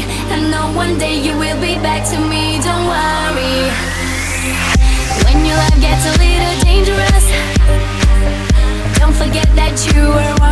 me. I know one day you will be back to me, don't worry. When your life gets a little dangerous, don't forget that you are.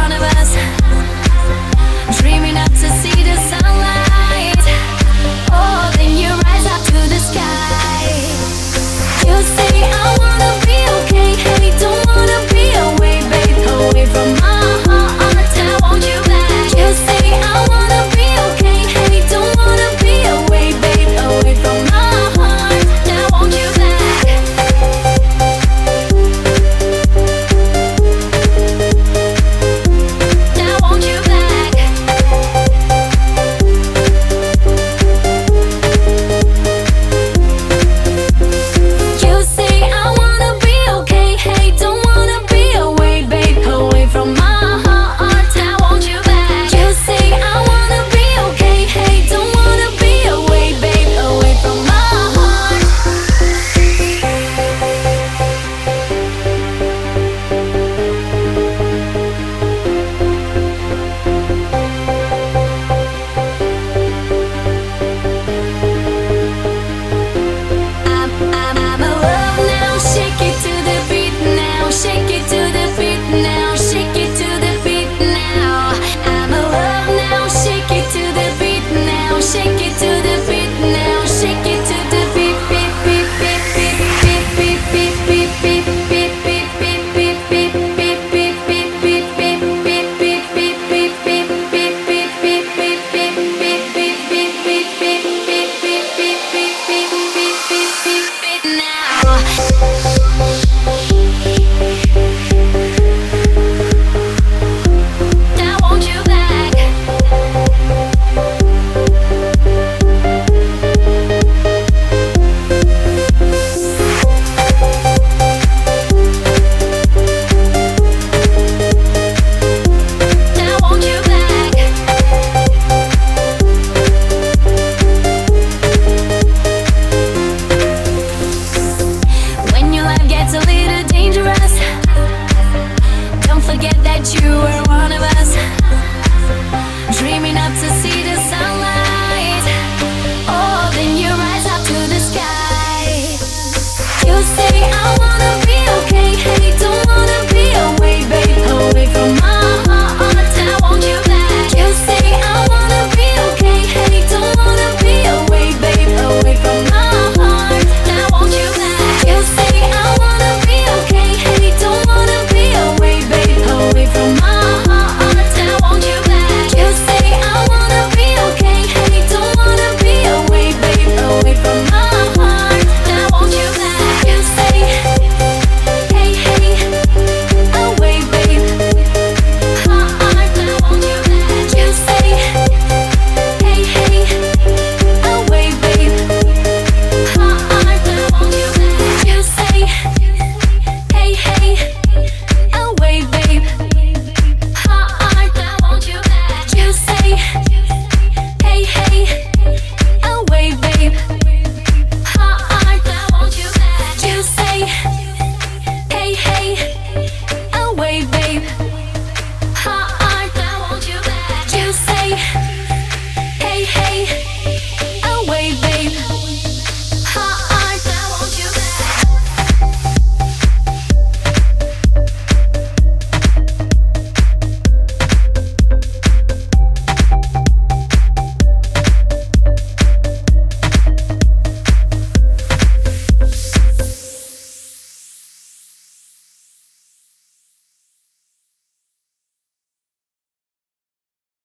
Bye.